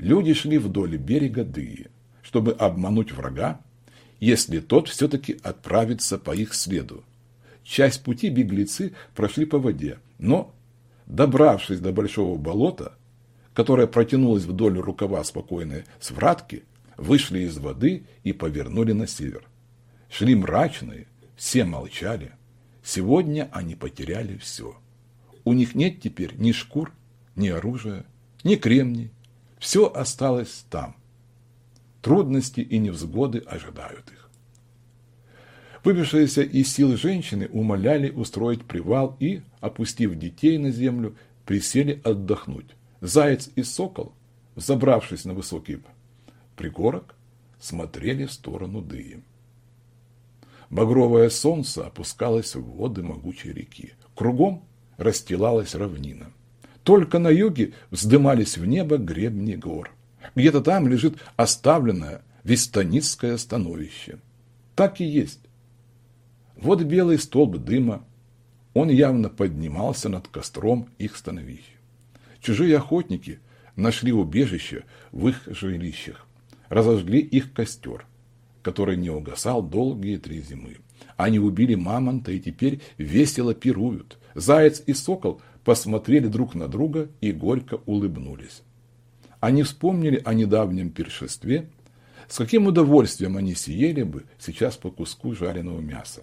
люди шли вдоль берега Дыи, чтобы обмануть врага, если тот все-таки отправится по их следу. Часть пути беглецы прошли по воде, но, добравшись до большого болота, которое протянулось вдоль рукава спокойной свратки, вышли из воды и повернули на север. Шли мрачные, все молчали. Сегодня они потеряли все. У них нет теперь ни шкур, ни оружия, ни кремний. Все осталось там. Трудности и невзгоды ожидают их. Выбившиеся из сил женщины умоляли устроить привал и, опустив детей на землю, присели отдохнуть. Заяц и сокол, забравшись на высокий пригорок, смотрели в сторону Дыи. Багровое солнце опускалось в воды могучей реки. Кругом расстилалась равнина. Только на юге вздымались в небо гребни гор. Где-то там лежит оставленное Вестоницкое становище. Так и есть. Вот белый столб дыма. Он явно поднимался над костром их становища. Чужие охотники нашли убежище в их жилищах, разожгли их костер который не угасал долгие три зимы. Они убили мамонта и теперь весело пируют. Заяц и сокол посмотрели друг на друга и горько улыбнулись. Они вспомнили о недавнем пиршестве, с каким удовольствием они съели бы сейчас по куску жареного мяса.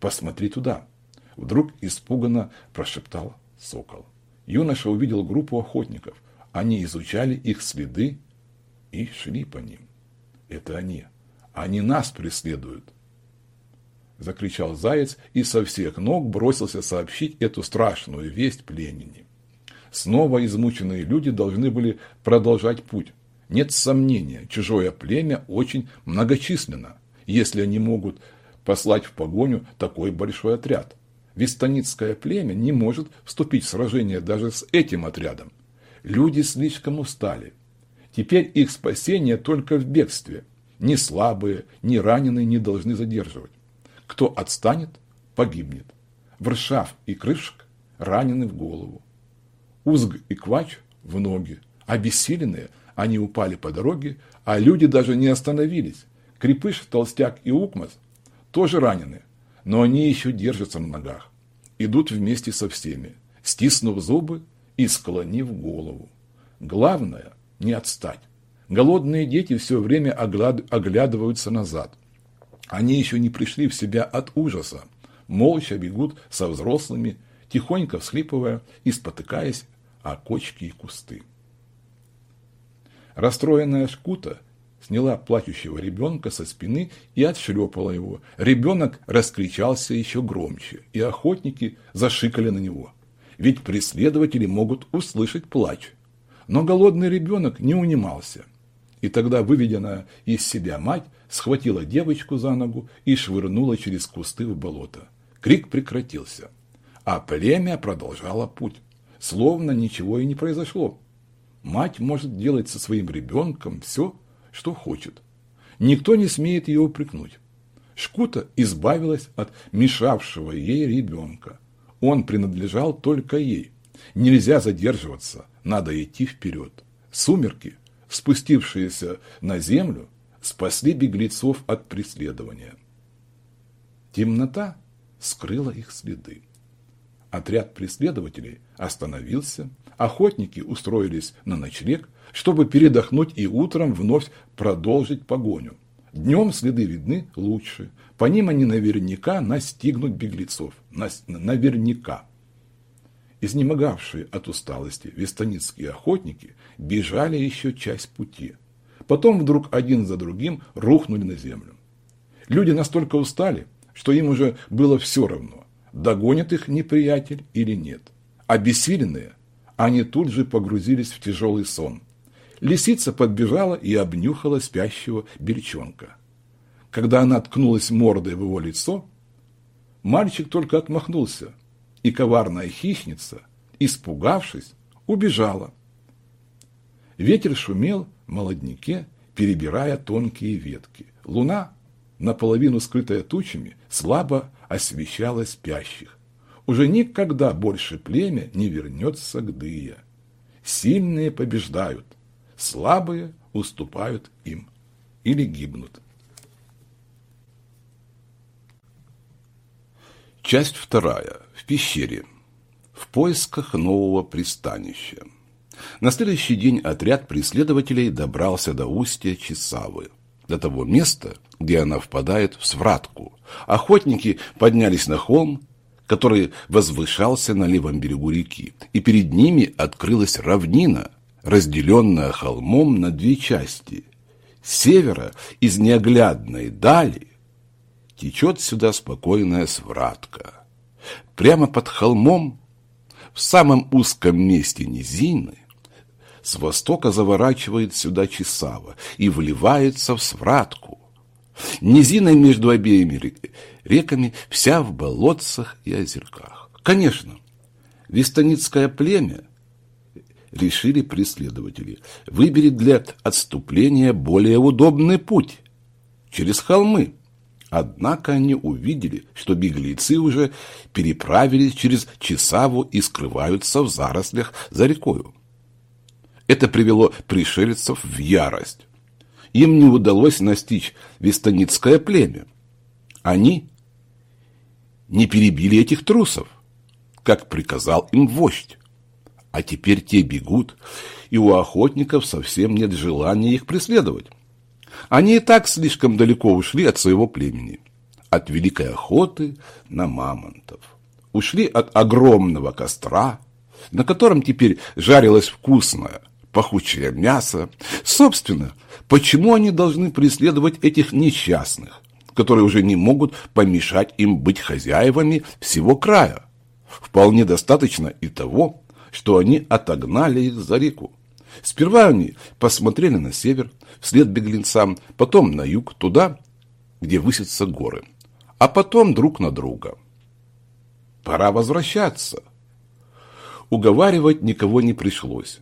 «Посмотри туда!» – вдруг испуганно прошептал сокол. Юноша увидел группу охотников. Они изучали их следы и шли по ним. Это они. Они нас преследуют. Закричал заяц и со всех ног бросился сообщить эту страшную весть племени. Снова измученные люди должны были продолжать путь. Нет сомнения, чужое племя очень многочисленно, если они могут послать в погоню такой большой отряд. Вестоницкое племя не может вступить в сражение даже с этим отрядом. Люди слишком устали. Теперь их спасение только в бегстве. Ни слабые, ни раненые не должны задерживать. Кто отстанет, погибнет. Варшав и Крышек ранены в голову. Узг и Квач в ноги. Обессиленные, они упали по дороге, а люди даже не остановились. Крепыш, Толстяк и Укмас тоже ранены, но они еще держатся на ногах. Идут вместе со всеми, стиснув зубы и склонив голову. Главное – не отстать. Голодные дети все время оглядываются назад. Они еще не пришли в себя от ужаса. Молча бегут со взрослыми, тихонько всхлипывая и спотыкаясь о кочки и кусты. Расстроенная шкута сняла плачущего ребенка со спины и отшлепала его. Ребенок раскричался еще громче, и охотники зашикали на него. Ведь преследователи могут услышать плач. Но голодный ребенок не унимался. И тогда выведенная из себя мать схватила девочку за ногу и швырнула через кусты в болото. Крик прекратился, а племя продолжало путь, словно ничего и не произошло. Мать может делать со своим ребенком все, что хочет. Никто не смеет ее упрекнуть. Шкута избавилась от мешавшего ей ребенка. Он принадлежал только ей. Нельзя задерживаться, надо идти вперед. Сумерки спустившиеся на землю, спасли беглецов от преследования. Темнота скрыла их следы. Отряд преследователей остановился, охотники устроились на ночлег, чтобы передохнуть и утром вновь продолжить погоню. Днем следы видны лучше, по ним они наверняка настигнут беглецов. Наверняка. Изнемогавшие от усталости вестоницкие охотники бежали еще часть пути. Потом вдруг один за другим рухнули на землю. Люди настолько устали, что им уже было все равно, догонит их неприятель или нет. Обессиленные, они тут же погрузились в тяжелый сон. Лисица подбежала и обнюхала спящего бельчонка. Когда она ткнулась мордой в его лицо, мальчик только отмахнулся, и коварная хищница, испугавшись, убежала. Ветер шумел в молодняке, перебирая тонкие ветки. Луна, наполовину скрытая тучами, слабо освещала спящих. Уже никогда больше племя не вернется к Дыя. Сильные побеждают. слабые уступают им или гибнут. Часть вторая. В пещере. В поисках нового пристанища. На следующий день отряд преследователей добрался до устья Чесавы, до того места, где она впадает в Свратку. Охотники поднялись на холм, который возвышался на левом берегу реки, и перед ними открылась равнина, разделенная холмом на две части. С севера из неоглядной дали течет сюда спокойная свратка. Прямо под холмом, в самом узком месте низины, с востока заворачивает сюда Чесава и вливается в свратку. Низина между обеими реками вся в болотцах и озерках. Конечно, вестоницкое племя решили преследователи выберет для отступления более удобный путь через холмы. Однако они увидели, что беглецы уже переправились через Чесаву и скрываются в зарослях за рекою. Это привело пришельцев в ярость. Им не удалось настичь вестоницкое племя. Они не перебили этих трусов, как приказал им вождь. А теперь те бегут, и у охотников совсем нет желания их преследовать. Они и так слишком далеко ушли от своего племени, от великой охоты на мамонтов. Ушли от огромного костра, на котором теперь жарилось вкусное, пахучее мясо. Собственно, почему они должны преследовать этих несчастных, которые уже не могут помешать им быть хозяевами всего края? Вполне достаточно и того, что они отогнали их за реку. Сперва они посмотрели на север, вслед беглецам, потом на юг, туда, где высятся горы, а потом друг на друга. Пора возвращаться. Уговаривать никого не пришлось.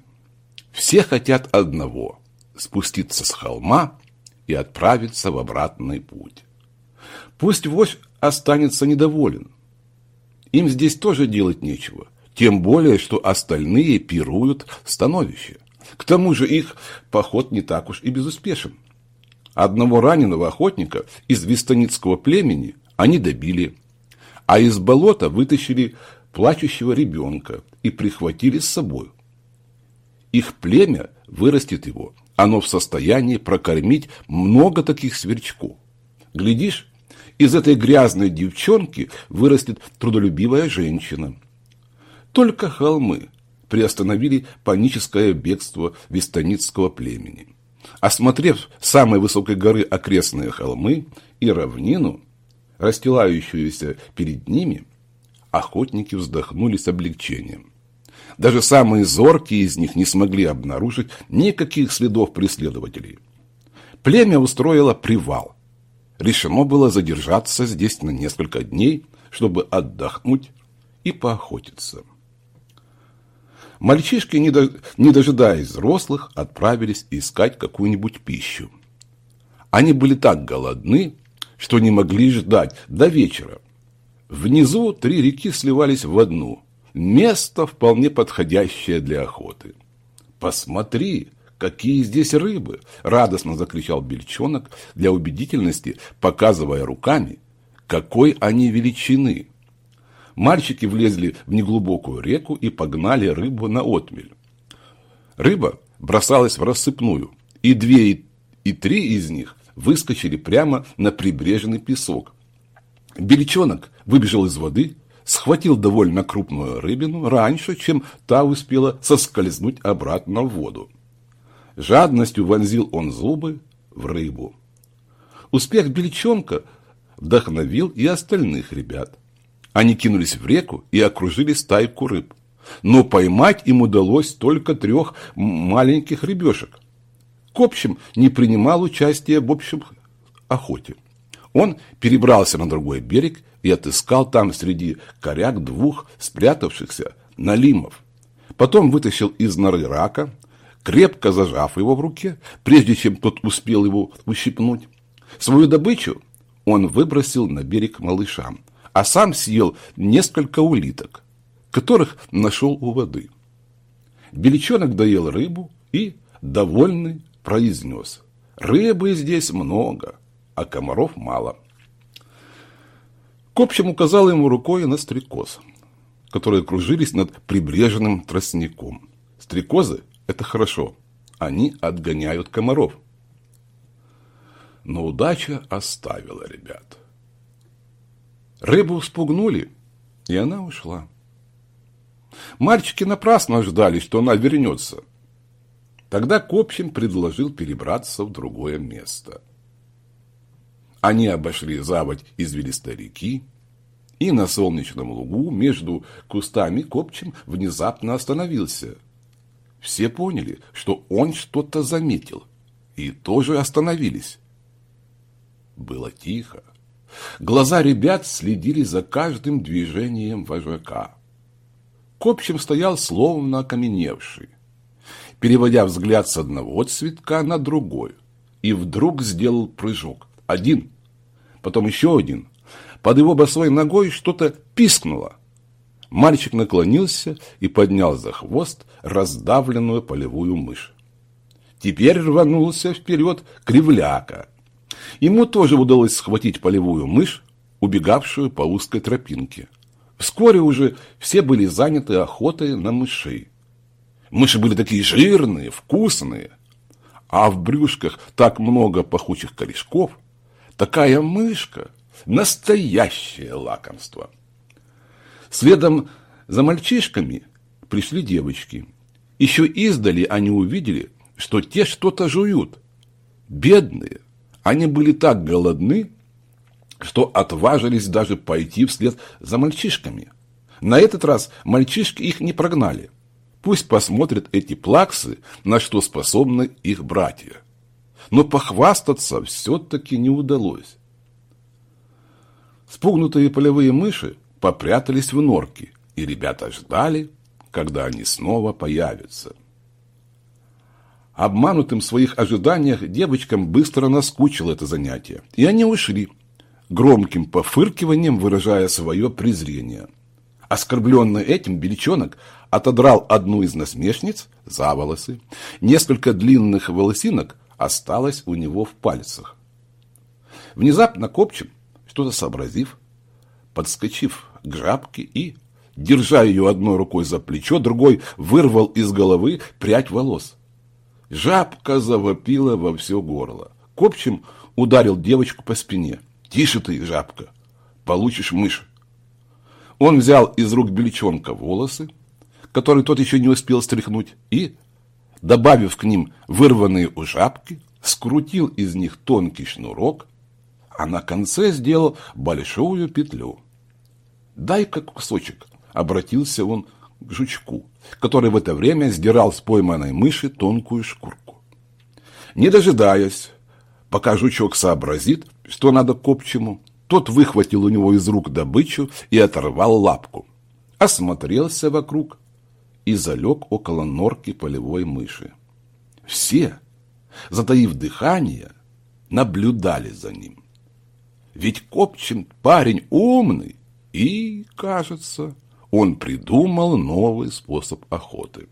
Все хотят одного – спуститься с холма и отправиться в обратный путь. Пусть вождь останется недоволен. Им здесь тоже делать нечего – тем более, что остальные пируют становище. К тому же их поход не так уж и безуспешен. Одного раненого охотника из вестоницкого племени они добили, а из болота вытащили плачущего ребенка и прихватили с собой. Их племя вырастет его, оно в состоянии прокормить много таких сверчков. Глядишь, из этой грязной девчонки вырастет трудолюбивая женщина – только холмы приостановили паническое бегство вестоницкого племени. Осмотрев с самой высокой горы окрестные холмы и равнину, расстилающуюся перед ними, охотники вздохнули с облегчением. Даже самые зоркие из них не смогли обнаружить никаких следов преследователей. Племя устроило привал. Решено было задержаться здесь на несколько дней, чтобы отдохнуть и поохотиться. Мальчишки, не, до, не дожидаясь взрослых, отправились искать какую-нибудь пищу. Они были так голодны, что не могли ждать до вечера. Внизу три реки сливались в одну. Место вполне подходящее для охоты. «Посмотри, какие здесь рыбы!» – радостно закричал бельчонок для убедительности, показывая руками, какой они величины. Мальчики влезли в неглубокую реку и погнали рыбу на отмель. Рыба бросалась в рассыпную, и две и три из них выскочили прямо на прибрежный песок. Бельчонок выбежал из воды, схватил довольно крупную рыбину раньше, чем та успела соскользнуть обратно в воду. Жадностью вонзил он зубы в рыбу. Успех Бельчонка вдохновил и остальных ребят. Они кинулись в реку и окружили стайку рыб. Но поймать им удалось только трех маленьких рыбешек. К не принимал участия в общем охоте. Он перебрался на другой берег и отыскал там среди коряк двух спрятавшихся налимов. Потом вытащил из норы рака, крепко зажав его в руке, прежде чем тот успел его ущипнуть. Свою добычу он выбросил на берег малышам, а сам съел несколько улиток, которых нашел у воды. Беличонок доел рыбу и, довольный, произнес. Рыбы здесь много, а комаров мало. Копчим указал ему рукой на стрекоз, которые кружились над прибрежным тростником. Стрекозы – это хорошо, они отгоняют комаров. Но удача оставила ребят. Рыбу спугнули, и она ушла. Мальчики напрасно ждали, что она вернется. Тогда Копчин предложил перебраться в другое место. Они обошли заводь извилистой реки, и на солнечном лугу между кустами Копчим внезапно остановился. Все поняли, что он что-то заметил, и тоже остановились. Было тихо. Глаза ребят следили за каждым движением вожака. Копчим стоял словно окаменевший, переводя взгляд с одного цветка на другой, и вдруг сделал прыжок. Один, потом еще один. Под его босой ногой что-то пискнуло. Мальчик наклонился и поднял за хвост раздавленную полевую мышь. Теперь рванулся вперед кривляка. Ему тоже удалось схватить полевую мышь, убегавшую по узкой тропинке. Вскоре уже все были заняты охотой на мышей. Мыши были такие жирные, вкусные, а в брюшках так много пахучих корешков. Такая мышка – настоящее лакомство. Следом за мальчишками пришли девочки. Еще издали они увидели, что те что-то жуют. Бедные, они были так голодны, что отважились даже пойти вслед за мальчишками. На этот раз мальчишки их не прогнали. Пусть посмотрят эти плаксы, на что способны их братья. Но похвастаться все-таки не удалось. Спугнутые полевые мыши попрятались в норки, и ребята ждали, когда они снова появятся. Обманутым в своих ожиданиях девочкам быстро наскучило это занятие, и они ушли – громким пофыркиванием выражая свое презрение. Оскорбленный этим, Бельчонок отодрал одну из насмешниц за волосы. Несколько длинных волосинок осталось у него в пальцах. Внезапно Копчин, что-то сообразив, подскочив к жабке и, держа ее одной рукой за плечо, другой вырвал из головы прядь волос. Жабка завопила во все горло. Копчим ударил девочку по спине – Тише ты, жабка, получишь мышь. Он взял из рук бельчонка волосы, которые тот еще не успел стряхнуть, и, добавив к ним вырванные у жабки, скрутил из них тонкий шнурок, а на конце сделал большую петлю. «Дай-ка кусочек», — обратился он к жучку, который в это время сдирал с пойманной мыши тонкую шкурку. Не дожидаясь, пока жучок сообразит, что надо копчему, тот выхватил у него из рук добычу и оторвал лапку. Осмотрелся вокруг и залег около норки полевой мыши. Все, затаив дыхание, наблюдали за ним. Ведь Копчин парень умный, и, кажется, он придумал новый способ охоты.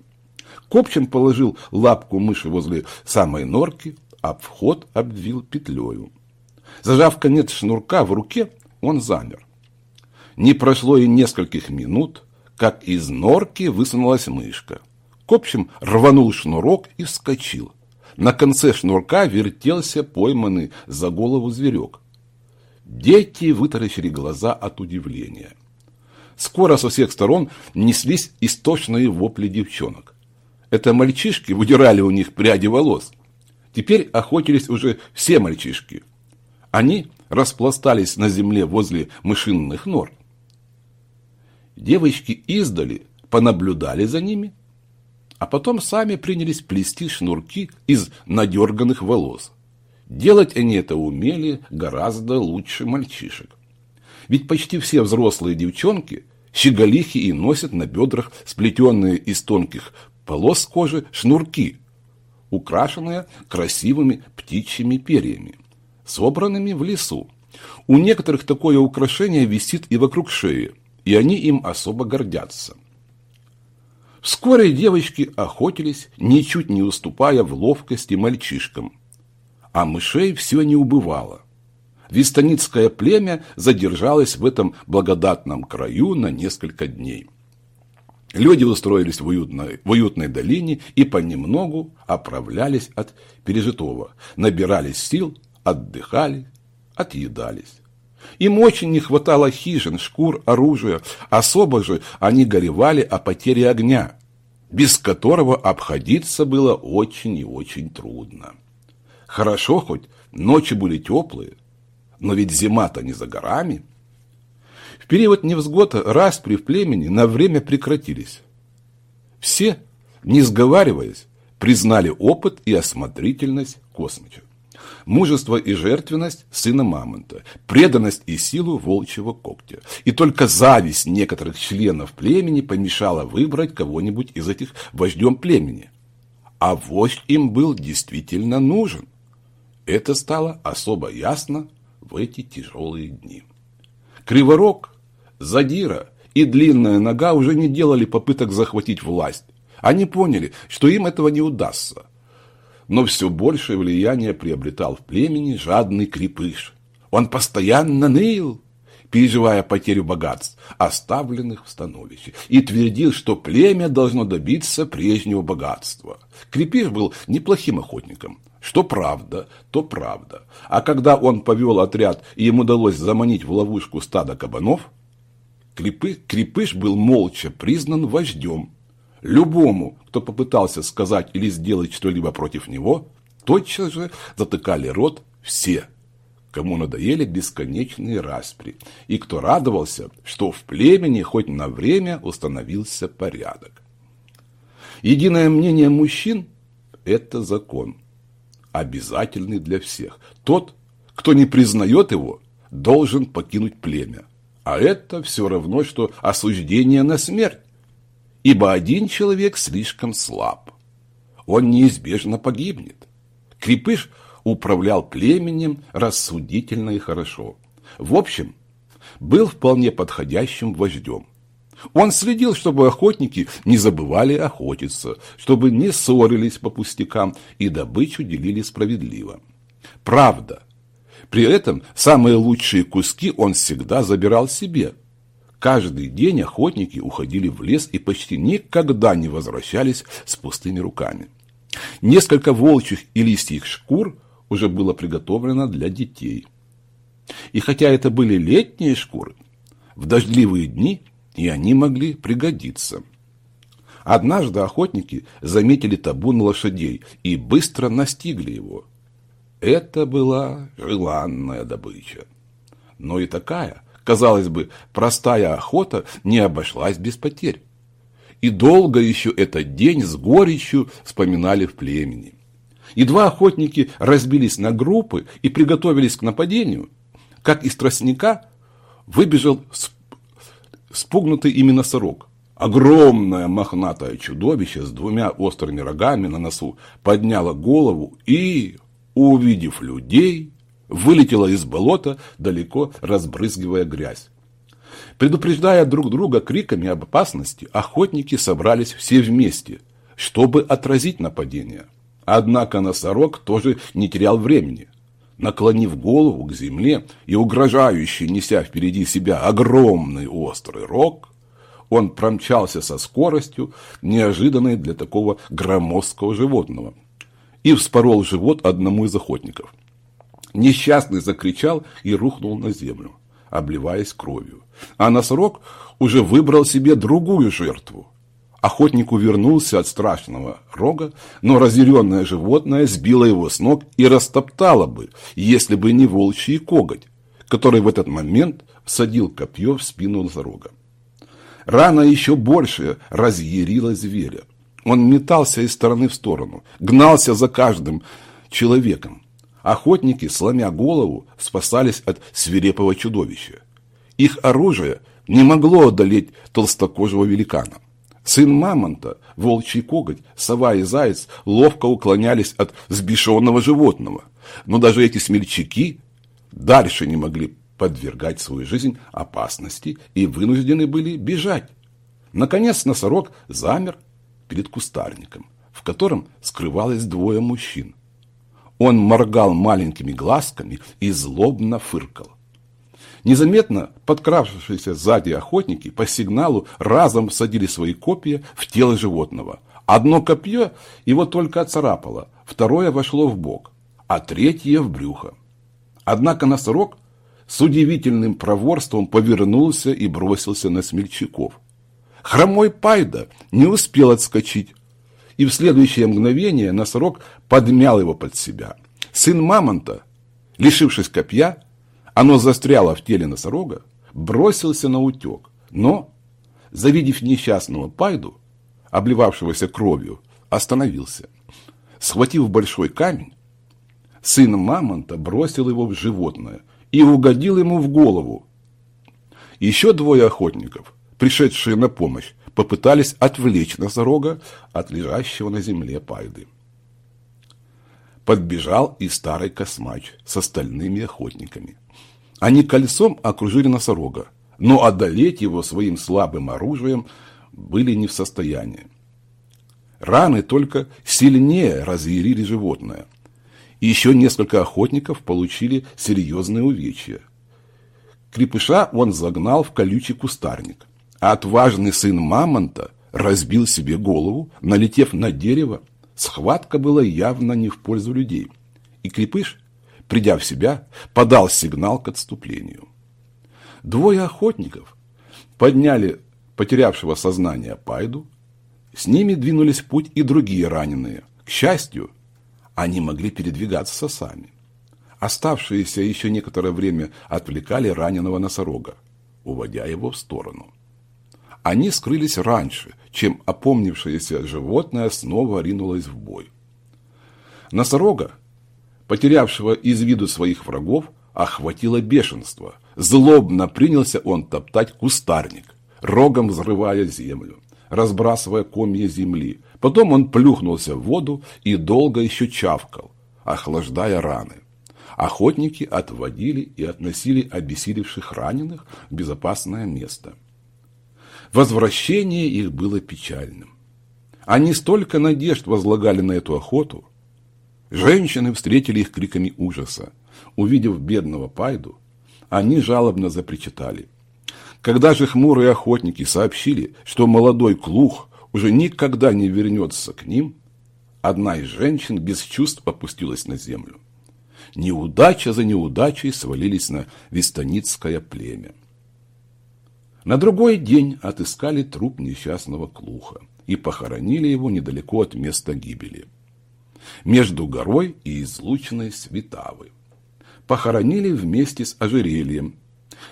Копчин положил лапку мыши возле самой норки, а вход обвил петлею. Зажав конец шнурка в руке, он замер. Не прошло и нескольких минут, как из норки высунулась мышка. Копчим рванул шнурок и вскочил. На конце шнурка вертелся пойманный за голову зверек. Дети вытаращили глаза от удивления. Скоро со всех сторон неслись истошные вопли девчонок. Это мальчишки выдирали у них пряди волос. Теперь охотились уже все мальчишки. Они распластались на земле возле мышинных нор. Девочки издали понаблюдали за ними, а потом сами принялись плести шнурки из надерганных волос. Делать они это умели гораздо лучше мальчишек. Ведь почти все взрослые девчонки щеголихи и носят на бедрах сплетенные из тонких полос кожи шнурки, украшенные красивыми птичьими перьями собранными в лесу. У некоторых такое украшение висит и вокруг шеи, и они им особо гордятся. Вскоре девочки охотились, ничуть не уступая в ловкости мальчишкам. А мышей все не убывало. Вистаницкое племя задержалось в этом благодатном краю на несколько дней. Люди устроились в уютной, в уютной долине и понемногу оправлялись от пережитого, набирались сил, отдыхали, отъедались. Им очень не хватало хижин, шкур, оружия. Особо же они горевали о потере огня, без которого обходиться было очень и очень трудно. Хорошо хоть ночи были теплые, но ведь зима-то не за горами. В период невзгод распри в племени на время прекратились. Все, не сговариваясь, признали опыт и осмотрительность Космича. Мужество и жертвенность сына Мамонта, преданность и силу волчьего когтя. И только зависть некоторых членов племени помешала выбрать кого-нибудь из этих вождем племени. А вождь им был действительно нужен. Это стало особо ясно в эти тяжелые дни. Криворог, Задира и Длинная Нога уже не делали попыток захватить власть. Они поняли, что им этого не удастся. Но все большее влияние приобретал в племени жадный крепыш. Он постоянно ныл, переживая потерю богатств, оставленных в становище, и твердил, что племя должно добиться прежнего богатства. Крепиш был неплохим охотником, что правда, то правда. А когда он повел отряд, и ему удалось заманить в ловушку стадо кабанов, Крепыш, был молча признан вождем. Любому, кто попытался сказать или сделать что-либо против него, тотчас же затыкали рот все, кому надоели бесконечные распри, и кто радовался, что в племени хоть на время установился порядок. Единое мнение мужчин – это закон – обязательный для всех. Тот, кто не признает его, должен покинуть племя. А это все равно, что осуждение на смерть. Ибо один человек слишком слаб. Он неизбежно погибнет. Крепыш управлял племенем рассудительно и хорошо. В общем, был вполне подходящим вождем. Он следил, чтобы охотники не забывали охотиться, чтобы не ссорились по пустякам и добычу делили справедливо. Правда. При этом самые лучшие куски он всегда забирал себе. Каждый день охотники уходили в лес и почти никогда не возвращались с пустыми руками. Несколько волчьих и листьев шкур уже было приготовлено для детей. И хотя это были летние шкуры, в дождливые дни – и они могли пригодиться. Однажды охотники заметили табун лошадей и быстро настигли его. Это была желанная добыча. Но и такая, казалось бы, простая охота не обошлась без потерь. И долго еще этот день с горечью вспоминали в племени. Едва охотники разбились на группы и приготовились к нападению, как из тростника выбежал спугнутый ими носорог. Огромное мохнатое чудовище с двумя острыми рогами на носу подняло голову и, увидев людей, вылетело из болота, далеко разбрызгивая грязь. Предупреждая друг друга криками об опасности, охотники собрались все вместе, чтобы отразить нападение. Однако носорог тоже не терял времени наклонив голову к земле и угрожающе неся впереди себя огромный острый рог, он промчался со скоростью, неожиданной для такого громоздкого животного, и вспорол живот одному из охотников. Несчастный закричал и рухнул на землю, обливаясь кровью. А носорог уже выбрал себе другую жертву, Охотник увернулся от страшного рога, но разъяренное животное сбило его с ног и растоптало бы, если бы не волчий коготь, который в этот момент садил копье в спину носорога. Рана еще больше разъярила зверя. Он метался из стороны в сторону, гнался за каждым человеком. Охотники, сломя голову, спасались от свирепого чудовища. Их оружие не могло одолеть толстокожего великана. Сын мамонта, волчий коготь, сова и заяц ловко уклонялись от сбешенного животного. Но даже эти смельчаки дальше не могли подвергать свою жизнь опасности и вынуждены были бежать. Наконец носорог замер, перед кустарником, в котором скрывалось двое мужчин. Он моргал маленькими глазками и злобно фыркал. Незаметно подкравшиеся сзади охотники по сигналу разом всадили свои копья в тело животного. Одно копье его только оцарапало, второе вошло в бок, а третье в брюхо. Однако носорог с удивительным проворством повернулся и бросился на смельчаков. Хромой Пайда не успел отскочить, и в следующее мгновение носорог подмял его под себя. Сын мамонта, лишившись копья, оно застряло в теле носорога, бросился на утек, но, завидев несчастного Пайду, обливавшегося кровью, остановился. Схватив большой камень, сын мамонта бросил его в животное и угодил ему в голову. Еще двое охотников, пришедшие на помощь, попытались отвлечь носорога от лежащего на земле пайды. Подбежал и старый космач с остальными охотниками. Они кольцом окружили носорога, но одолеть его своим слабым оружием были не в состоянии. Раны только сильнее разъярили животное – и еще несколько охотников получили серьезные увечья. Крепыша он загнал в колючий кустарник, а отважный сын мамонта разбил себе голову, налетев на дерево. Схватка была явно не в пользу людей, и крепыш, придя в себя, подал сигнал к отступлению. Двое охотников подняли потерявшего сознание Пайду, с ними двинулись в путь и другие раненые. К счастью, они могли передвигаться сами. Оставшиеся еще некоторое время отвлекали раненого носорога, уводя его в сторону. Они скрылись раньше, чем опомнившееся животное снова ринулось в бой. Носорога, потерявшего из виду своих врагов, охватило бешенство. Злобно принялся он топтать кустарник, рогом взрывая землю, разбрасывая комья земли, Потом он плюхнулся в воду и долго еще чавкал, охлаждая раны. Охотники отводили и относили обессилевших раненых в безопасное место. Возвращение их было печальным. Они столько надежд возлагали на эту охоту. Женщины встретили их криками ужаса. Увидев бедного Пайду, они жалобно запричитали. Когда же хмурые охотники сообщили, что молодой клух уже никогда не вернется к ним, одна из женщин без чувств опустилась на землю. Неудача за неудачей свалились на вестоницкое племя. На другой день отыскали труп несчастного клуха и похоронили его недалеко от места гибели. Между горой и излученной Светавы. Похоронили вместе с ожерельем,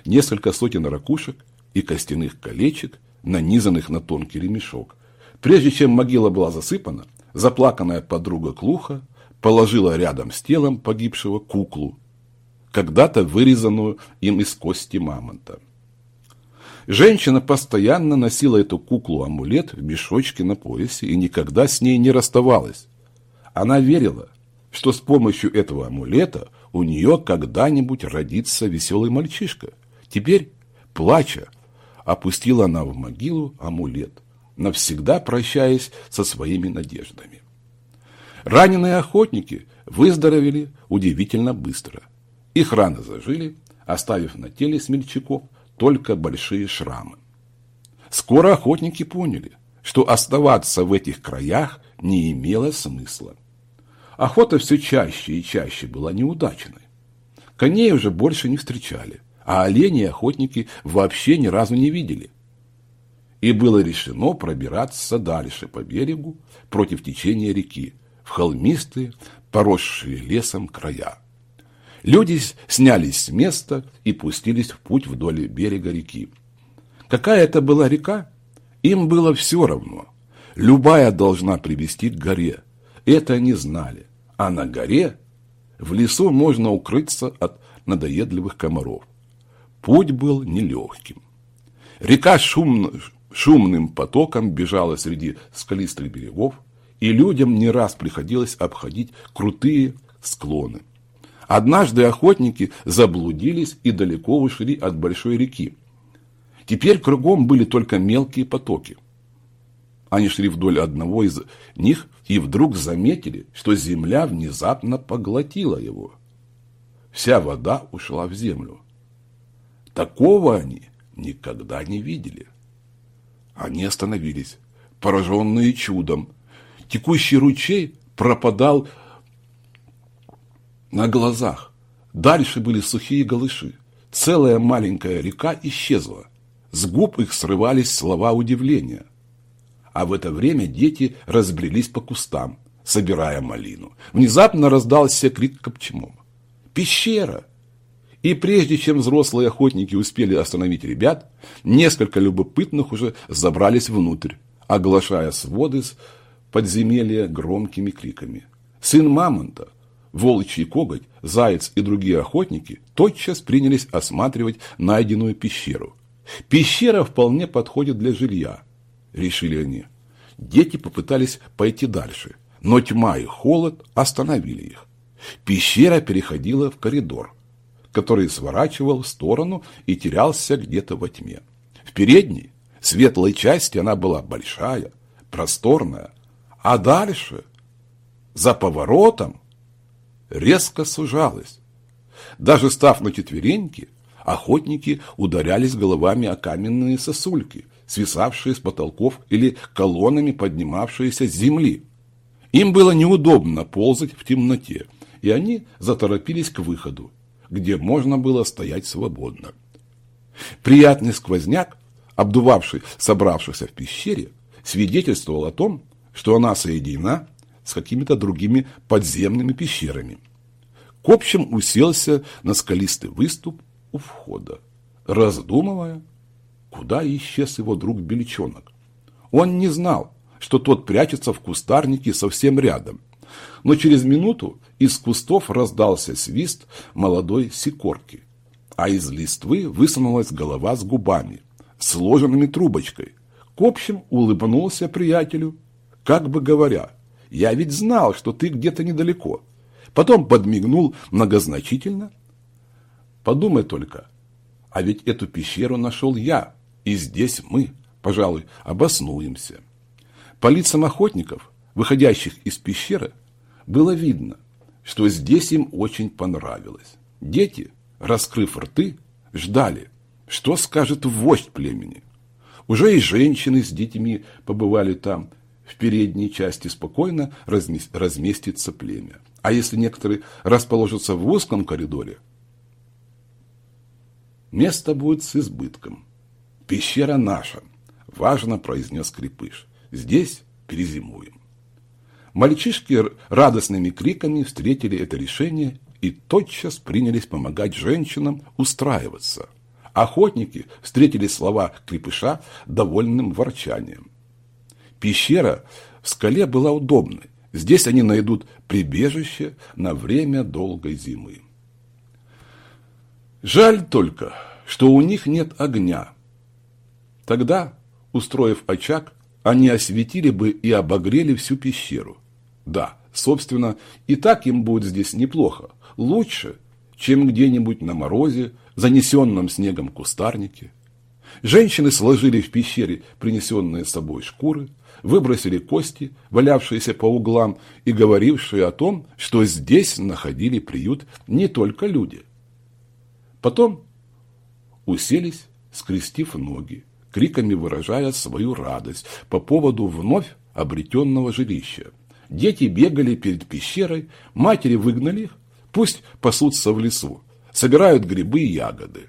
несколько сотен ракушек и костяных колечек, нанизанных на тонкий ремешок, Прежде чем могила была засыпана, заплаканная подруга Клуха положила рядом с телом погибшего куклу, когда-то вырезанную им из кости мамонта. Женщина постоянно носила эту куклу-амулет в мешочке на поясе и никогда с ней не расставалась. Она верила, что с помощью этого амулета у нее когда-нибудь родится веселый мальчишка. Теперь, плача, опустила она в могилу амулет навсегда прощаясь со своими надеждами. Раненые охотники выздоровели удивительно быстро. Их раны зажили, оставив на теле смельчаков только большие шрамы. Скоро охотники поняли, что оставаться в этих краях не имело смысла. Охота все чаще и чаще была неудачной. Коней уже больше не встречали, а оленей охотники вообще ни разу не видели и было решено пробираться дальше по берегу против течения реки, в холмистые, поросшие лесом края. Люди снялись с места и пустились в путь вдоль берега реки. Какая это была река? Им было все равно. Любая должна привести к горе. Это они знали. А на горе, в лесу можно укрыться от надоедливых комаров. Путь был нелегким. Река шумно, шумным потоком бежала среди скалистых берегов, и людям не раз приходилось обходить крутые склоны. Однажды охотники заблудились и далеко ушли от большой реки. Теперь кругом были только мелкие потоки. Они шли вдоль одного из них и вдруг заметили, что земля внезапно поглотила его. Вся вода ушла в землю. Такого они никогда не видели. Они остановились, пораженные чудом. Текущий ручей пропадал на глазах. Дальше были сухие голыши. Целая маленькая река исчезла. С губ их срывались слова удивления. А в это время дети разбрелись по кустам, собирая малину. Внезапно раздался крик Копчемова. «Пещера!» И прежде чем взрослые охотники успели остановить ребят, несколько любопытных уже забрались внутрь, оглашая своды с подземелья громкими криками. Сын мамонта, волчий коготь, заяц и другие охотники тотчас принялись осматривать найденную пещеру. Пещера вполне подходит для жилья, решили они. Дети попытались пойти дальше, но тьма и холод остановили их. Пещера переходила в коридор, который сворачивал в сторону и терялся где-то во тьме. В передней, светлой части она была большая, просторная, а дальше, за поворотом, резко сужалась. Даже став на четвереньки, охотники ударялись головами о каменные сосульки, свисавшие с потолков или колоннами поднимавшиеся с земли. Им было неудобно ползать в темноте, и они заторопились к выходу, где можно было стоять свободно. Приятный сквозняк, обдувавший собравшихся в пещере, свидетельствовал о том, что она соединена с какими-то другими подземными пещерами. Копчим уселся на скалистый выступ у входа, раздумывая, куда исчез его друг Бельчонок. Он не знал, что тот прячется в кустарнике совсем рядом, но через минуту из кустов раздался свист молодой сикорки, а из листвы высунулась голова с губами, сложенными трубочкой. Копчим улыбнулся приятелю, как бы говоря, «Я ведь знал, что ты где-то недалеко». Потом подмигнул многозначительно. «Подумай только, а ведь эту пещеру нашел я, и здесь мы, пожалуй, обоснуемся». По лицам охотников, выходящих из пещеры, было видно, что здесь им очень понравилось. Дети, раскрыв рты, ждали, что скажет вождь племени. Уже и женщины с детьми побывали там, в передней части спокойно разместится племя. А если некоторые расположатся в узком коридоре, место будет с избытком. Пещера наша, важно произнес Крепыш. Здесь перезимуем. Мальчишки радостными криками встретили это решение и тотчас принялись помогать женщинам устраиваться. Охотники встретили слова крепыша довольным ворчанием. Пещера в скале была удобной. Здесь они найдут прибежище на время долгой зимы. Жаль только, что у них нет огня. Тогда, устроив очаг, они осветили бы и обогрели всю пещеру. Да, собственно, и так им будет здесь неплохо. Лучше, чем где-нибудь на морозе, занесенном снегом кустарнике. Женщины сложили в пещере принесенные с собой шкуры, выбросили кости, валявшиеся по углам и говорившие о том, что здесь находили приют не только люди. Потом уселись, скрестив ноги, криками выражая свою радость по поводу вновь обретенного жилища. Дети бегали перед пещерой, матери выгнали их, пусть пасутся в лесу, собирают грибы и ягоды.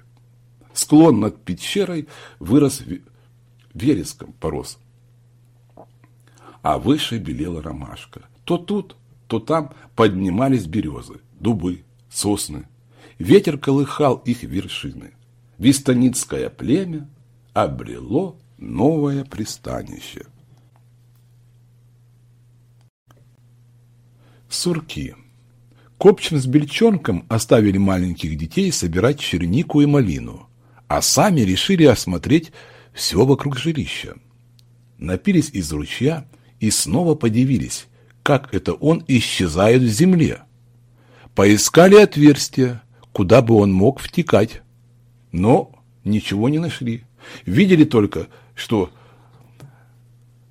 Склон над пещерой вырос вереском порос, а выше белела ромашка. То тут, то там поднимались березы, дубы, сосны. Ветер колыхал их вершины. Вистаницкое племя обрело новое пристанище. Сурки. Копчин с Бельчонком оставили маленьких детей собирать чернику и малину, а сами решили осмотреть все вокруг жилища. Напились из ручья и снова подивились, как это он исчезает в земле. Поискали отверстия, куда бы он мог втекать, но ничего не нашли. Видели только, что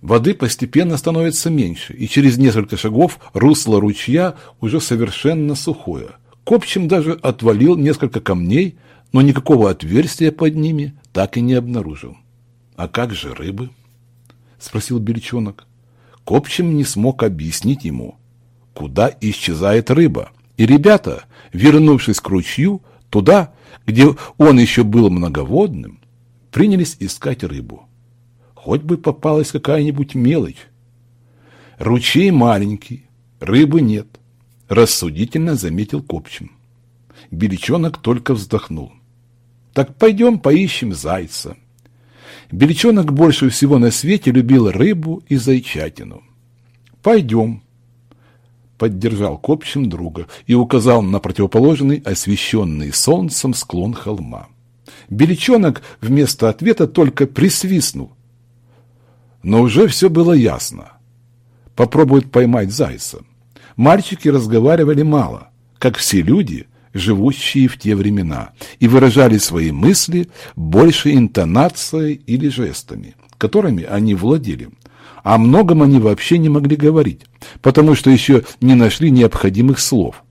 Воды постепенно становится меньше, и через несколько шагов русло ручья уже совершенно сухое. Копчим даже отвалил несколько камней, но никакого отверстия под ними так и не обнаружил. «А как же рыбы?» – спросил Бельчонок. Копчим не смог объяснить ему, куда исчезает рыба. И ребята, вернувшись к ручью, туда, где он еще был многоводным, принялись искать рыбу. Хоть бы попалась какая-нибудь мелочь. Ручей маленький, рыбы нет, рассудительно заметил Копчим. Беличонок только вздохнул. Так пойдем поищем зайца. Беличонок больше всего на свете любил рыбу и зайчатину. Пойдем, поддержал Копчим друга и указал на противоположный, освещенный солнцем склон холма. Беличонок вместо ответа только присвистнул. Но уже все было ясно. Попробует поймать зайца. Мальчики разговаривали мало, как все люди, живущие в те времена, и выражали свои мысли больше интонацией или жестами, которыми они владели. О многом они вообще не могли говорить, потому что еще не нашли необходимых слов.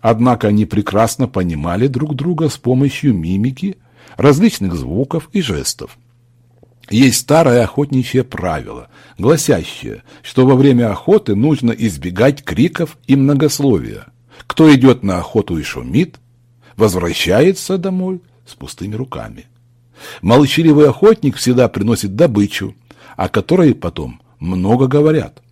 Однако они прекрасно понимали друг друга с помощью мимики, различных звуков и жестов. Есть старое охотничье правило, гласящее, что во время охоты нужно избегать криков и многословия. Кто идет на охоту и шумит, возвращается домой с пустыми руками. Молчаливый охотник всегда приносит добычу, о которой потом много говорят.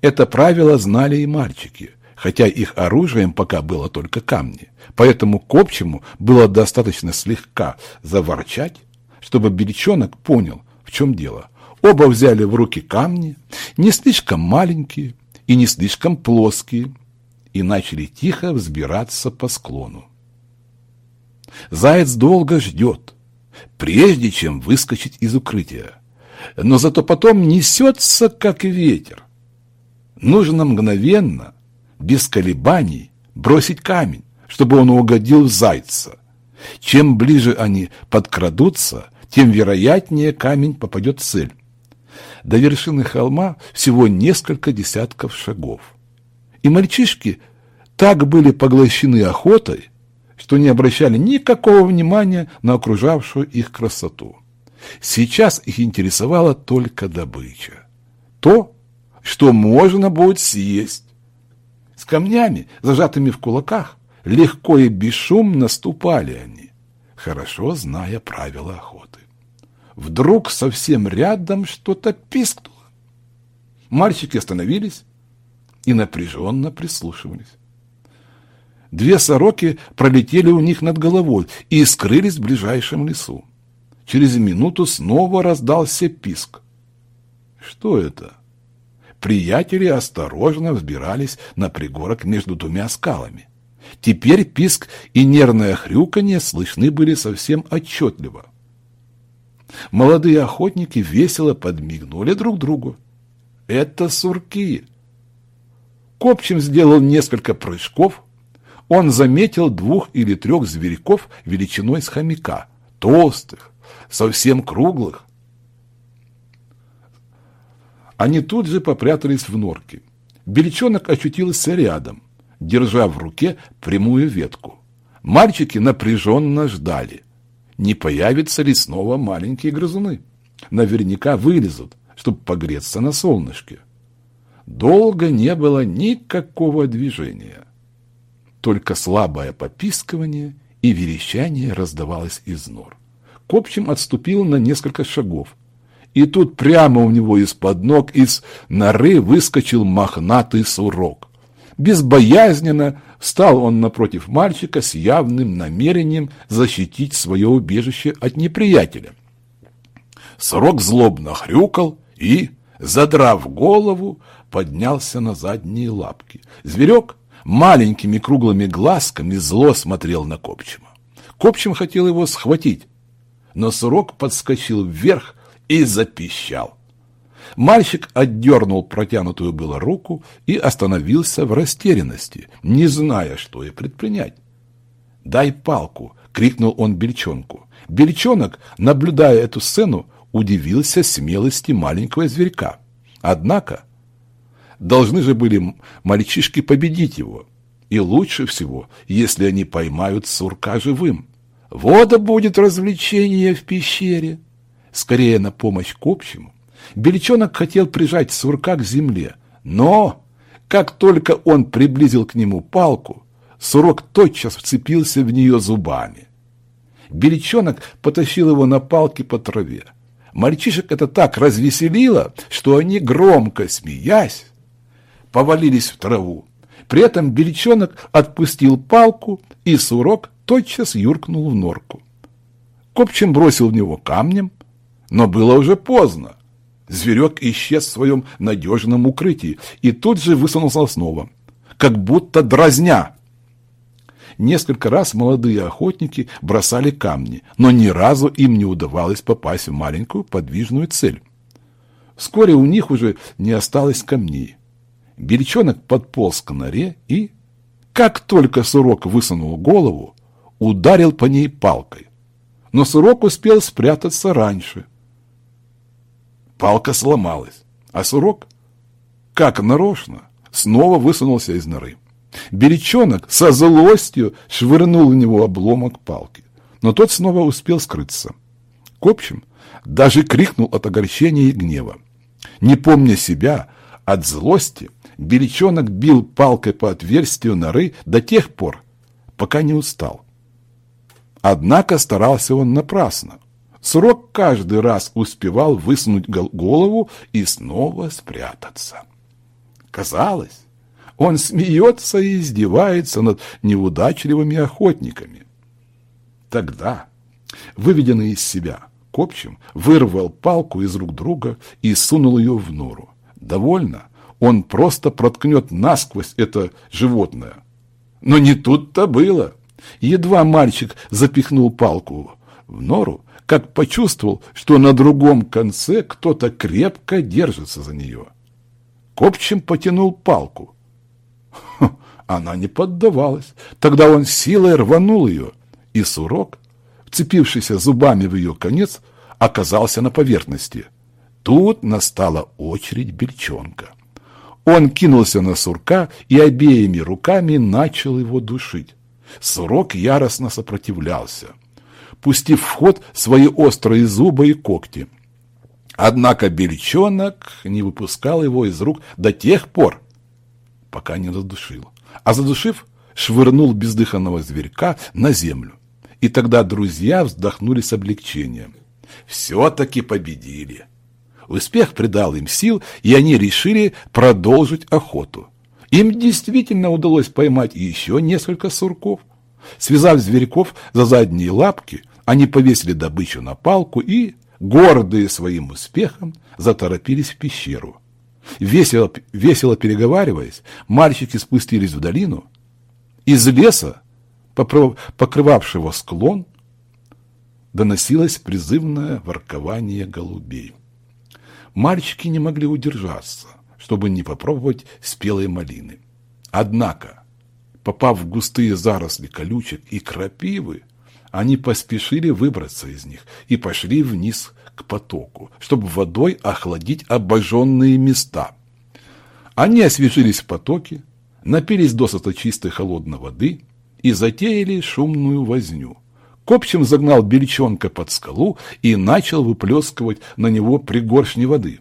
Это правило знали и мальчики, хотя их оружием пока было только камни. Поэтому Копчему было достаточно слегка заворчать, чтобы Беличонок понял, в чем дело. Оба взяли в руки камни, не слишком маленькие и не слишком плоские, и начали тихо взбираться по склону. Заяц долго ждет, прежде чем выскочить из укрытия но зато потом несется, как ветер. Нужно мгновенно, без колебаний, бросить камень, чтобы он угодил в зайца. Чем ближе они подкрадутся, тем вероятнее камень попадет в цель. До вершины холма всего несколько десятков шагов. И мальчишки так были поглощены охотой, что не обращали никакого внимания на окружавшую их красоту. Сейчас их интересовала только добыча. То, что можно будет съесть. С камнями, зажатыми в кулаках, легко и бесшумно ступали они, хорошо зная правила охоты. Вдруг совсем рядом что-то пискнуло. Мальчики остановились и напряженно прислушивались. Две сороки пролетели у них над головой и скрылись в ближайшем лесу. Через минуту снова раздался писк. Что это? Приятели осторожно взбирались на пригорок между двумя скалами. Теперь писк и нервное хрюканье слышны были совсем отчетливо. Молодые охотники весело подмигнули друг другу. Это сурки. Копчим сделал несколько прыжков. Он заметил двух или трех зверьков величиной с хомяка, толстых, совсем круглых. Они тут же попрятались в норке. Бельчонок очутился рядом, держа в руке прямую ветку. Мальчики напряженно ждали, не появятся ли снова маленькие грызуны. Наверняка вылезут, чтобы погреться на солнышке. Долго не было никакого движения. Только слабое попискивание и верещание раздавалось из нор. Копчим отступил на несколько шагов. И тут прямо у него из-под ног из норы выскочил мохнатый сурок. Безбоязненно встал он напротив мальчика с явным намерением защитить свое убежище от неприятеля. Сурок злобно хрюкал и, задрав голову, поднялся на задние лапки. Зверек маленькими круглыми глазками зло смотрел на Копчима. Копчим хотел его схватить, но сурок подскочил вверх и запищал. Мальчик отдернул протянутую было руку и остановился в растерянности, не зная, что и предпринять. «Дай палку!» — крикнул он Бельчонку. Бельчонок, наблюдая эту сцену, удивился смелости маленького зверька. Однако, должны же были мальчишки победить его. И лучше всего, если они поймают сурка живым. Вот будет развлечение в пещере. Скорее на помощь к общему. Бельчонок хотел прижать сурка к земле, но, как только он приблизил к нему палку, сурок тотчас вцепился в нее зубами. Бельчонок потащил его на палке по траве. Мальчишек это так развеселило, что они, громко смеясь, повалились в траву. При этом Бельчонок отпустил палку, и сурок тотчас юркнул в норку. Копчим бросил в него камнем, но было уже поздно. Зверек исчез в своем надежном укрытии и тут же высунулся снова, как будто дразня. Несколько раз молодые охотники бросали камни, но ни разу им не удавалось попасть в маленькую подвижную цель. Вскоре у них уже не осталось камней. Бельчонок подполз к норе и, как только Сурок высунул голову, ударил по ней палкой. Но Сурок успел спрятаться раньше. Палка сломалась, а сурок, как нарочно, снова высунулся из норы. Беречонок со злостью швырнул в него обломок палки, но тот снова успел скрыться. Копчим даже крикнул от огорчения и гнева. Не помня себя, от злости Беречонок бил палкой по отверстию норы до тех пор, пока не устал. Однако старался он напрасно. Сурок каждый раз успевал высунуть голову и снова спрятаться. Казалось, он смеется и издевается над неудачливыми охотниками. Тогда, выведенный из себя, Копчим вырвал палку из рук друга и сунул ее в нору. Довольно, он просто проткнет насквозь это животное. Но не тут-то было. Едва мальчик запихнул палку в нору, как почувствовал, что на другом конце кто-то крепко держится за нее. Копчим потянул палку. Она не поддавалась. Тогда он силой рванул ее, и сурок, вцепившийся зубами в ее конец, оказался на поверхности. Тут настала очередь бельчонка. Он кинулся на сурка и обеими руками начал его душить. Сурок яростно сопротивлялся пустив в ход свои острые зубы и когти. Однако бельчонок не выпускал его из рук до тех пор, пока не задушил. А задушив, швырнул бездыханного зверька на землю. И тогда друзья вздохнули с облегчением. Все-таки победили. Успех придал им сил, и они решили продолжить охоту. Им действительно удалось поймать еще несколько сурков. Связав зверьков за задние лапки, они повесили добычу на палку и, гордые своим успехом, заторопились в пещеру. Весело, весело переговариваясь, мальчики спустились в долину. Из леса, покрывавшего склон, доносилось призывное воркование голубей. Мальчики не могли удержаться, чтобы не попробовать спелой малины. Однако, попав в густые заросли колючек и крапивы, они поспешили выбраться из них и пошли вниз к потоку, чтобы водой охладить обожженные места. Они освежились в потоке, напились досыта чистой холодной воды и затеяли шумную возню. Копчим загнал бельчонка под скалу и начал выплескивать на него пригоршни воды.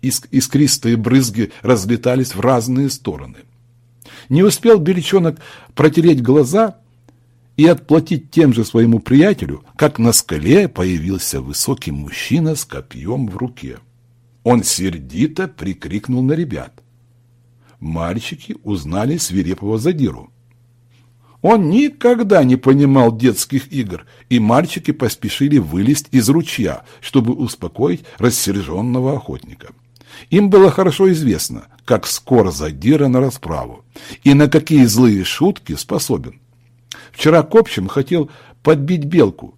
Иск искристые брызги разлетались в разные стороны. Не успел бельчонок протереть глаза, и отплатить тем же своему приятелю, как на скале появился высокий мужчина с копьем в руке. Он сердито прикрикнул на ребят. Мальчики узнали свирепого задиру. Он никогда не понимал детских игр, и мальчики поспешили вылезть из ручья, чтобы успокоить рассерженного охотника. Им было хорошо известно, как скоро задира на расправу, и на какие злые шутки способен. Вчера Копчим хотел подбить белку,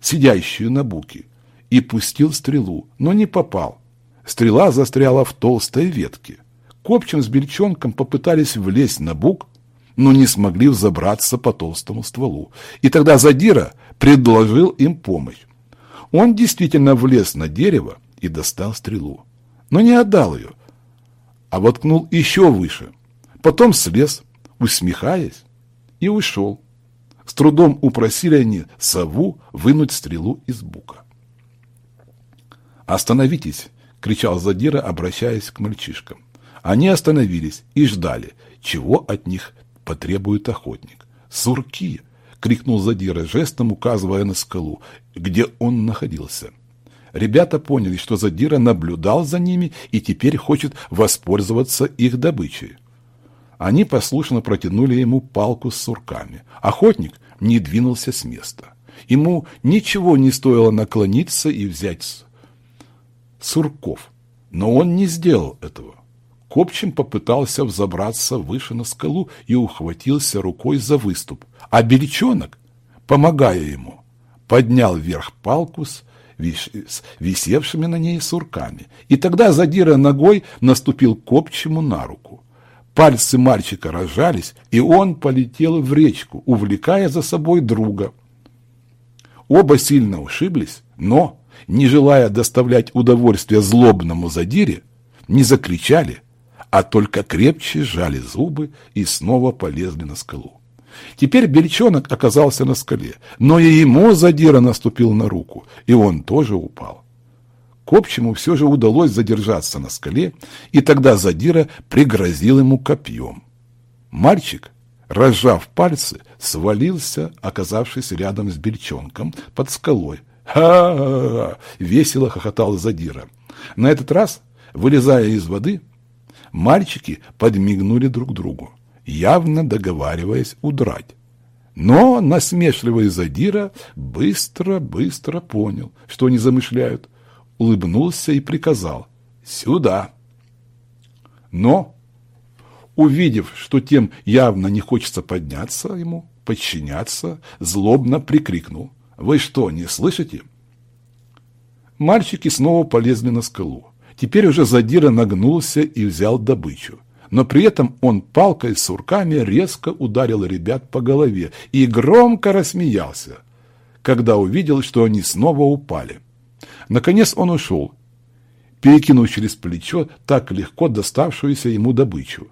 сидящую на буке, и пустил стрелу, но не попал. Стрела застряла в толстой ветке. Копчим с бельчонком попытались влезть на бук, но не смогли взобраться по толстому стволу. И тогда Задира предложил им помощь. Он действительно влез на дерево и достал стрелу, но не отдал ее, а воткнул еще выше. Потом слез, усмехаясь, и ушел. Трудом упросили они сову вынуть стрелу из бука. «Остановитесь!» — кричал Задира, обращаясь к мальчишкам. Они остановились и ждали, чего от них потребует охотник. «Сурки!» — крикнул Задира, жестом указывая на скалу, где он находился. Ребята поняли, что Задира наблюдал за ними и теперь хочет воспользоваться их добычей. Они послушно протянули ему палку с сурками. Охотник не двинулся с места. Ему ничего не стоило наклониться и взять сурков, но он не сделал этого. Копчим попытался взобраться выше на скалу и ухватился рукой за выступ, а Бельчонок, помогая ему, поднял вверх палку с висевшими на ней сурками. И тогда задира ногой наступил Копчему на руку. Пальцы мальчика разжались, и он полетел в речку, увлекая за собой друга. Оба сильно ушиблись, но, не желая доставлять удовольствие злобному задире, не закричали, а только крепче сжали зубы и снова полезли на скалу. Теперь бельчонок оказался на скале, но и ему задира наступил на руку, и он тоже упал. Копчему все же удалось задержаться на скале, и тогда Задира пригрозил ему копьем. Мальчик, разжав пальцы, свалился, оказавшись рядом с бельчонком под скалой. «Ха-ха-ха!» — весело хохотал Задира. На этот раз, вылезая из воды, мальчики подмигнули друг другу, явно договариваясь удрать. Но насмешливый Задира быстро-быстро понял, что они замышляют, улыбнулся и приказал «Сюда». Но, увидев, что тем явно не хочется подняться ему, подчиняться, злобно прикрикнул «Вы что, не слышите?» Мальчики снова полезли на скалу. Теперь уже Задира нагнулся и взял добычу. Но при этом он палкой с сурками резко ударил ребят по голове и громко рассмеялся, когда увидел, что они снова упали. Наконец он ушел, перекинув через плечо так легко доставшуюся ему добычу.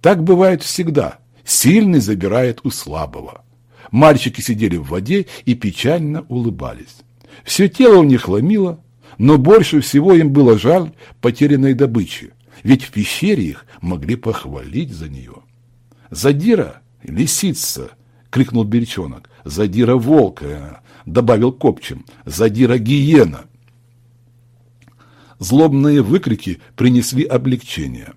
Так бывает всегда. Сильный забирает у слабого. Мальчики сидели в воде и печально улыбались. Все тело у них ломило, но больше всего им было жаль потерянной добычи, ведь в пещере их могли похвалить за нее. «Задира, лисица!» — крикнул Бельчонок. «Задира волка!» — добавил Копчим. «Задира гиена!» Злобные выкрики принесли облегчение.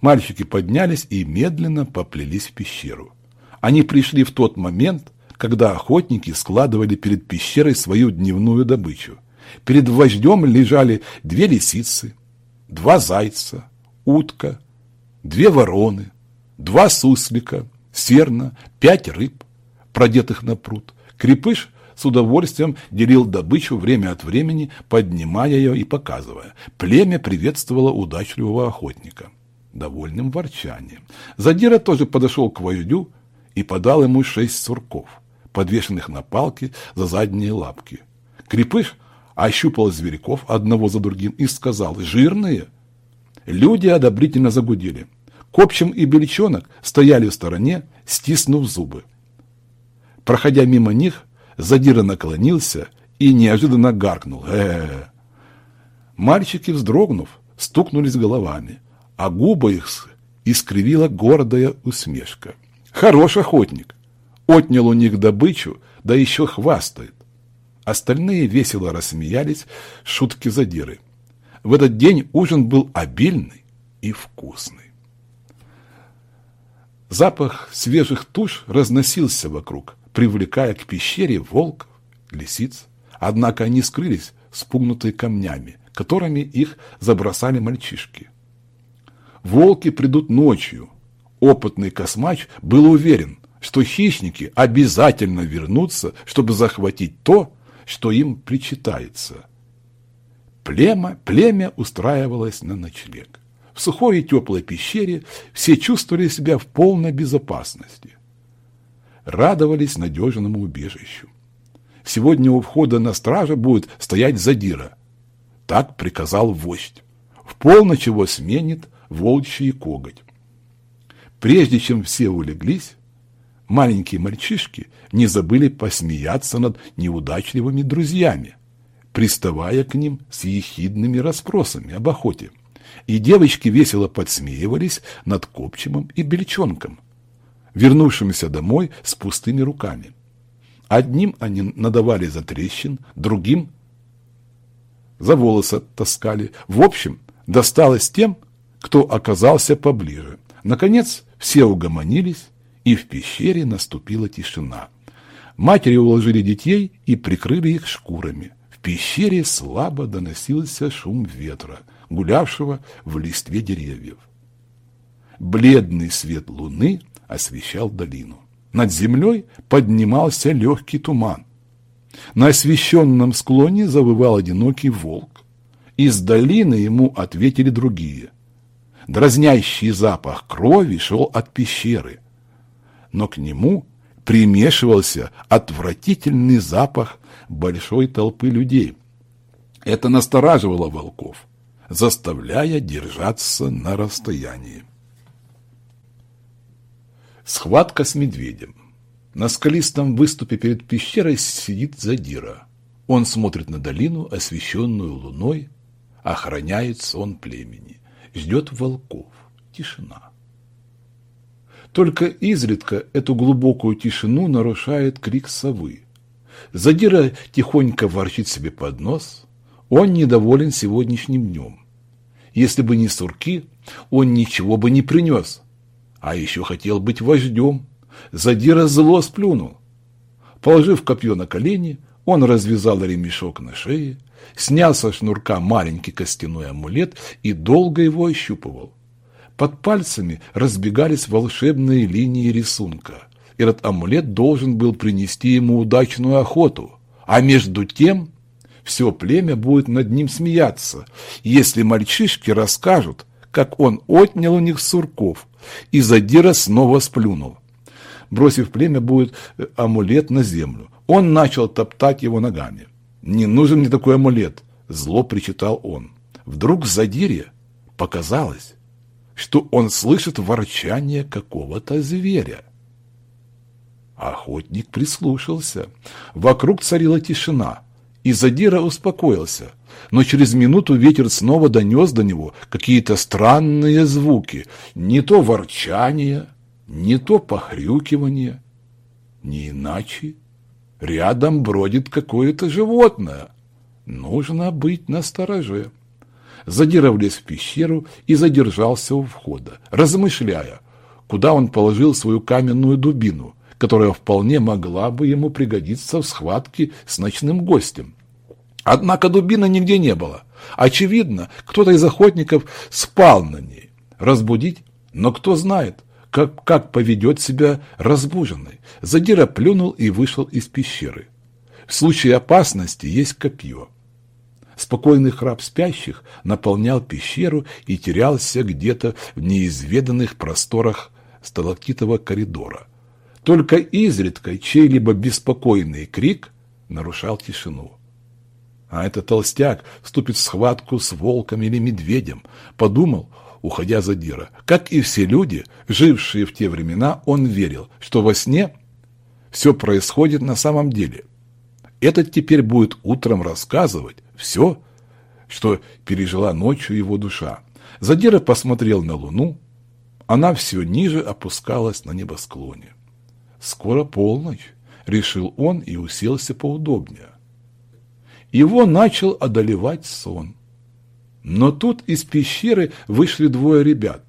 Мальчики поднялись и медленно поплелись в пещеру. Они пришли в тот момент, когда охотники складывали перед пещерой свою дневную добычу. Перед вождем лежали две лисицы, два зайца, утка, две вороны, два суслика, серна, пять рыб, продетых на пруд. Крепыш с удовольствием делил добычу время от времени, поднимая ее и показывая. Племя приветствовало удачливого охотника. Довольным ворчанием. Задира тоже подошел к вождю и подал ему шесть сурков, подвешенных на палке за задние лапки. Крепыш ощупал зверьков одного за другим и сказал «Жирные». Люди одобрительно загудели. Копчим и Бельчонок стояли в стороне, стиснув зубы. Проходя мимо них, Задира наклонился и неожиданно гаркнул. э э, -э. Мальчики, вздрогнув, стукнулись головами, а губы их искривила гордая усмешка. Хорош охотник. Отнял у них добычу, да еще хвастает. Остальные весело рассмеялись шутки задиры. В этот день ужин был обильный и вкусный. Запах свежих туш разносился вокруг, привлекая к пещере волков, лисиц. Однако они скрылись, спугнутые камнями, которыми их забросали мальчишки. Волки придут ночью. Опытный космач был уверен, что хищники обязательно вернутся, чтобы захватить то, что им причитается. Племя, племя устраивалось на ночлег. В сухой и теплой пещере все чувствовали себя в полной безопасности радовались надежному убежищу. сегодня у входа на страже будет стоять задира. Так приказал вождь. В полночь его сменит волчий коготь. Прежде чем все улеглись, маленькие мальчишки не забыли посмеяться над неудачливыми друзьями, приставая к ним с ехидными расспросами об охоте. И девочки весело подсмеивались над Копчимом и Бельчонком, вернувшимися домой с пустыми руками. Одним они надавали за трещин, другим за волосы таскали. В общем, досталось тем, кто оказался поближе. Наконец, все угомонились, и в пещере наступила тишина. Матери уложили детей и прикрыли их шкурами. В пещере слабо доносился шум ветра, гулявшего в листве деревьев. Бледный свет луны освещал долину. Над землей поднимался легкий туман. На освещенном склоне завывал одинокий волк. Из долины ему ответили другие. Дразнящий запах крови шел от пещеры, но к нему примешивался отвратительный запах большой толпы людей. Это настораживало волков, заставляя держаться на расстоянии. Схватка с медведем. На скалистом выступе перед пещерой сидит задира. Он смотрит на долину, освещенную луной, охраняет сон племени, ждет волков. Тишина. Только изредка эту глубокую тишину нарушает крик совы. Задира тихонько ворчит себе под нос. Он недоволен сегодняшним днем. Если бы не сурки, он ничего бы не принес а еще хотел быть вождем. Задира зло сплюнул. Положив копье на колени, он развязал ремешок на шее, снял со шнурка маленький костяной амулет и долго его ощупывал. Под пальцами разбегались волшебные линии рисунка. Этот амулет должен был принести ему удачную охоту, а между тем все племя будет над ним смеяться, если мальчишки расскажут, как он отнял у них сурков, и задира снова сплюнул. Бросив племя, будет э, амулет на землю. Он начал топтать его ногами. «Не нужен мне такой амулет!» – зло причитал он. Вдруг задире показалось, что он слышит ворчание какого-то зверя. Охотник прислушался. Вокруг царила тишина, и Задира успокоился – но через минуту ветер снова донес до него какие-то странные звуки, не то ворчание, не то похрюкивание, не иначе. Рядом бродит какое-то животное. Нужно быть настороже. Задира влез в пещеру и задержался у входа, размышляя, куда он положил свою каменную дубину, которая вполне могла бы ему пригодиться в схватке с ночным гостем. Однако дубина нигде не было. Очевидно, кто-то из охотников спал на ней. Разбудить? Но кто знает, как, как поведет себя разбуженный. Задира плюнул и вышел из пещеры. В случае опасности есть копье. Спокойный храп спящих наполнял пещеру и терялся где-то в неизведанных просторах сталактитового коридора. Только изредка чей-либо беспокойный крик нарушал тишину. А этот толстяк вступит в схватку с волком или медведем. Подумал, уходя за Дира. Как и все люди, жившие в те времена, он верил, что во сне все происходит на самом деле. Этот теперь будет утром рассказывать все, что пережила ночью его душа. Задира посмотрел на луну. Она все ниже опускалась на небосклоне. «Скоро полночь», — решил он и уселся поудобнее его начал одолевать сон. Но тут из пещеры вышли двое ребят.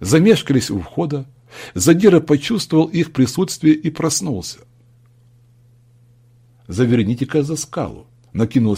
Замешкались у входа. Задира почувствовал их присутствие и проснулся. «Заверните-ка за скалу», — накинулся